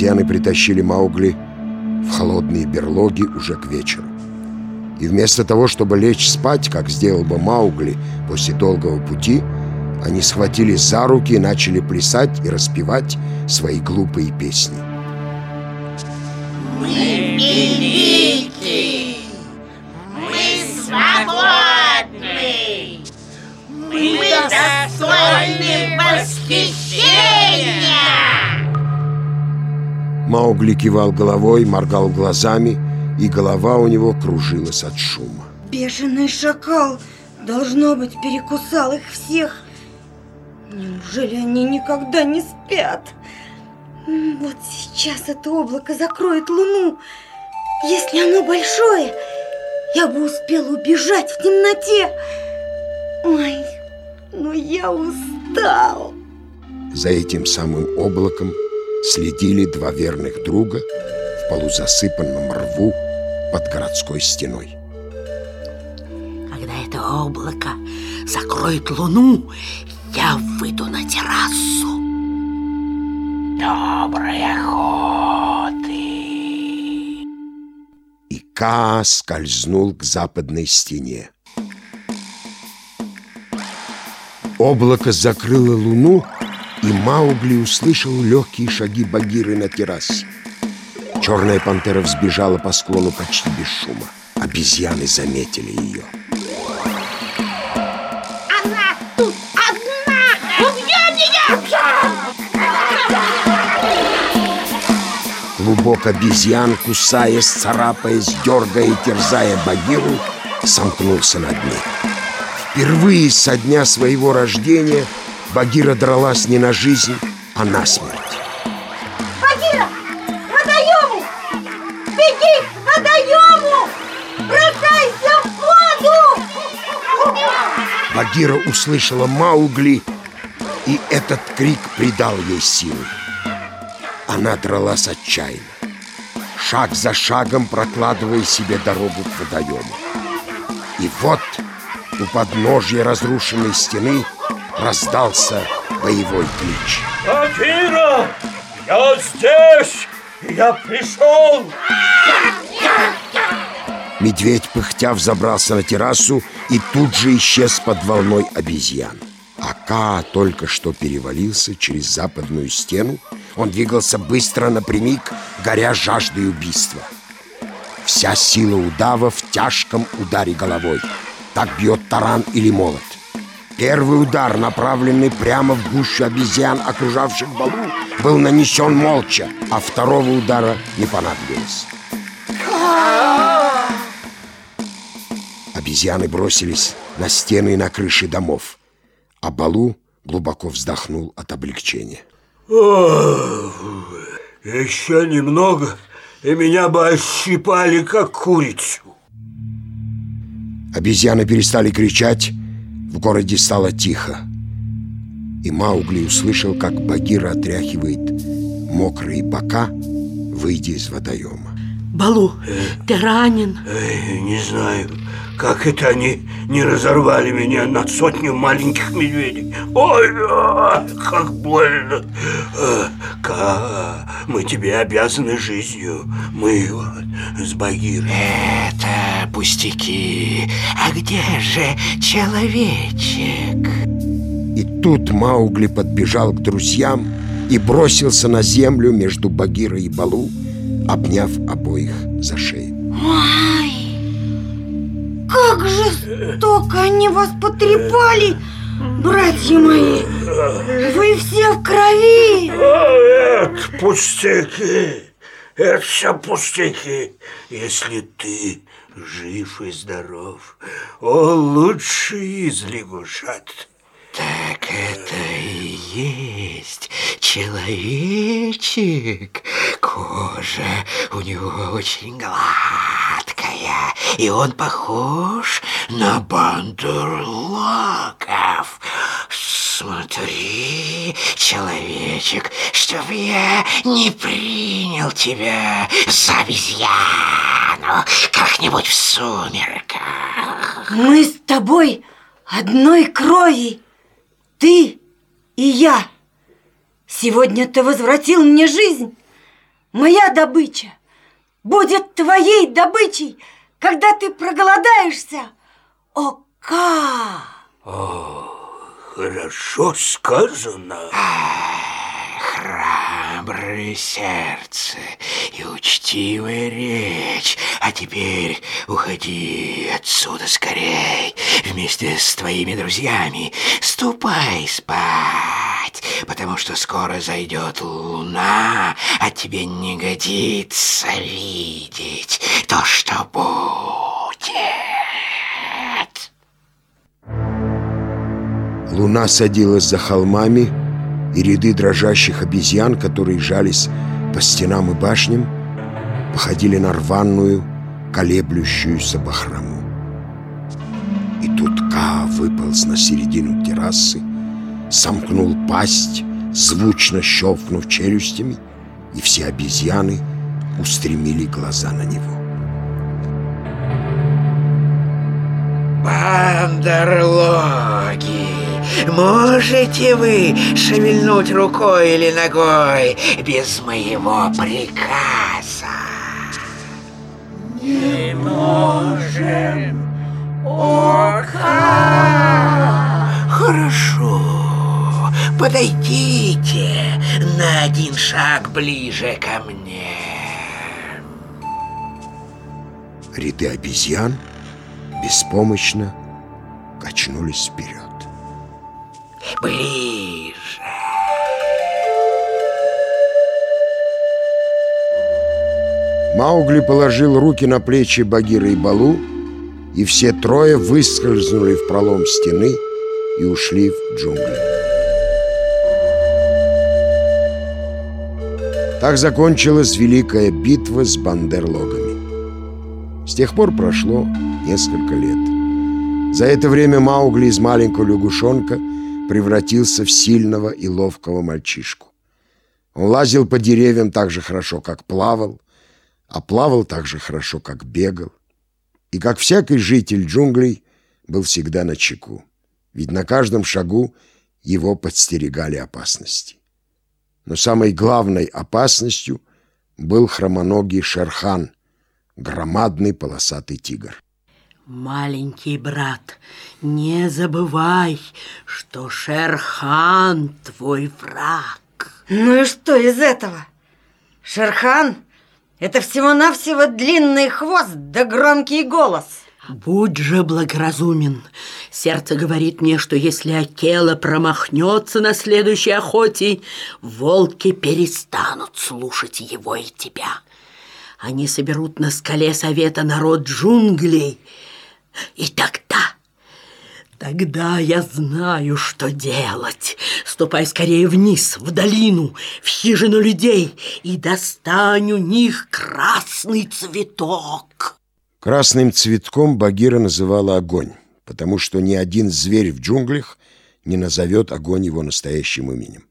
Обезьяны притащили Маугли в холодные берлоги уже к вечеру. И вместо того, чтобы лечь спать, как сделал бы Маугли после долгого пути, они схватились за руки и начали плясать и распевать свои глупые песни. Маугли кивал головой, моргал глазами, и голова у него кружилась от шума. Бешеный шакал, должно быть, перекусал их всех. Неужели они никогда не спят? Вот сейчас это облако закроет луну. Если оно большое, я бы успела убежать в темноте. Ой, но я устал. За этим самым облаком следили два верных друга в полузасыпанном рву под городской стеной. Когда это облако закроет луну, я выйду на террасу. Доброй охоты! И Ка скользнул к западной стене. Облако закрыло луну, и Маугли услышал легкие шаги Багиры на террасе. Черная пантера взбежала по склону почти без шума. Обезьяны заметили ее. Она тут одна! Убьете меня! Клубок обезьян, кусаясь, царапаясь, дергая и терзая Багиру, сомкнулся над ней. Впервые со дня своего рождения Багира дралась не на жизнь, а на смерть. Багира, водоему! Беги к водоему! Бросайся в воду! Багира услышала Маугли, и этот крик придал ей силы. Она дралась отчаянно, шаг за шагом прокладывая себе дорогу к водоему. И вот у подножья разрушенной стены раздался боевой клич. Багира! Я здесь! Я пришел! Медведь, пыхтя, взобрался на террасу и тут же исчез под волной обезьян. А Ка только что перевалился через западную стену. Он двигался быстро напрямик, горя жаждой убийства. Вся сила удава в тяжком ударе головой. Так бьет таран или молот. Первый удар, направленный прямо в гущу обезьян, окружавших балу, был нанесен молча, а второго удара не понадобилось. Обезьяны бросились на стены и на крыши домов, а Балу глубоко вздохнул от облегчения. Еще немного, и меня бы ощипали, как курицу. Обезьяны перестали кричать, в городе стало тихо. И Маугли услышал, как Багира отряхивает мокрые бока, выйдя из водоема. Балу, ты ранен? Эй, не знаю, как это они не разорвали меня на сотню маленьких медведей. Ой, а, как больно. А, Ка, мы тебе обязаны жизнью. Мы вот с Багирой. Это пустяки. А где же человечек? И тут Маугли подбежал к друзьям и бросился на землю между Багирой и Балу, обняв обоих за шею. Ой, как жестоко они вас потрепали, братья мои! Вы все в крови! А, это пустяки. Это все пустяки. Если ты жив и здоров, о, лучше из лягушат. Так это и есть человечек. Кожа у него очень гладкая, и он похож на бандурлаков. Смотри, человечек, чтоб я не принял тебя за обезьяну как-нибудь в сумерках. Мы с тобой одной крови, ты и я. Сегодня ты возвратил мне жизнь, моя добыча будет твоей добычей, когда ты проголодаешься. О, Ка! Хорошо сказано. Храброе сердце и учтивая речь. А теперь уходи отсюда скорей вместе с твоими друзьями. Ступай спать, потому что скоро зайдет луна, а тебе не годится видеть то, что будет. Луна садилась за холмами, и ряды дрожащих обезьян, которые жались по стенам и башням, походили на рваную, колеблющуюся бахрому. И тут Ка выполз на середину террасы, сомкнул пасть, звучно щелкнув челюстями, и все обезьяны устремили глаза на него. Бандерлоги, можете вы шевельнуть рукой или ногой без моего приказа? Не можем. Ока! Хорошо, подойдите на один шаг ближе ко мне. Ряды обезьян беспомощно качнулись вперед. Ближе. Маугли положил руки на плечи Багира и Балу, и все трое выскользнули в пролом стены и ушли в джунгли. Так закончилась великая битва с бандерлогами. С тех пор прошло несколько лет. За это время Маугли из маленького лягушонка превратился в сильного и ловкого мальчишку. Он лазил по деревьям так же хорошо, как плавал, а плавал так же хорошо, как бегал. И, как всякий житель джунглей, был всегда на чеку. Ведь на каждом шагу его подстерегали опасности. Но самой главной опасностью был хромоногий Шерхан, громадный полосатый тигр. Маленький брат, не забывай, что Шерхан твой враг. Ну и что из этого? Шерхан – это всего-навсего длинный хвост да громкий голос. Будь же благоразумен. Сердце говорит мне, что если Акела промахнется на следующей охоте, волки перестанут слушать его и тебя. Они соберут на скале совета народ джунглей, и тогда... Тогда я знаю, что делать. Ступай скорее вниз, в долину, в хижину людей, и достань у них красный цветок. Красным цветком Багира называла огонь, потому что ни один зверь в джунглях не назовет огонь его настоящим именем.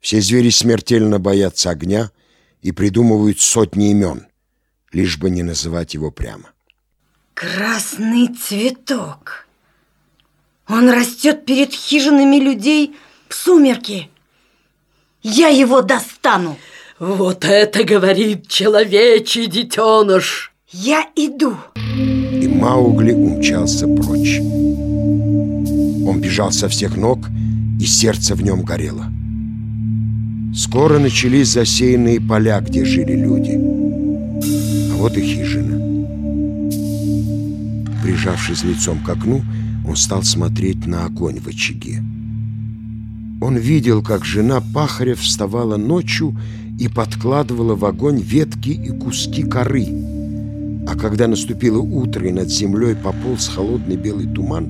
Все звери смертельно боятся огня и придумывают сотни имен, лишь бы не называть его прямо. Красный цветок. Он растет перед хижинами людей в сумерки. Я его достану. Вот это говорит человечий детеныш. Я иду. И Маугли умчался прочь. Он бежал со всех ног, и сердце в нем горело. Скоро начались засеянные поля, где жили люди. А вот и хижина. Прижавшись лицом к окну, он стал смотреть на огонь в очаге. Он видел, как жена пахаря вставала ночью и подкладывала в огонь ветки и куски коры. А когда наступило утро и над землей пополз холодный белый туман,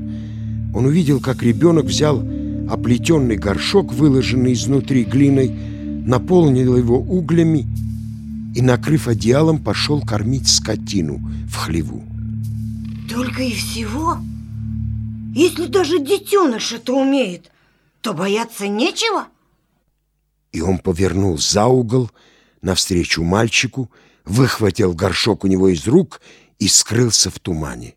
он увидел, как ребенок взял оплетенный горшок, выложенный изнутри глиной, наполнил его углями и, накрыв одеялом, пошел кормить скотину в хлеву. Только и всего? Если даже детеныш это умеет, то бояться нечего? И он повернул за угол навстречу мальчику, выхватил горшок у него из рук и скрылся в тумане.